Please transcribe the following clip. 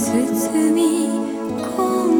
包み込む